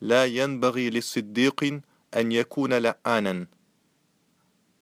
لا ينبغي لصديق أن يكون لعانا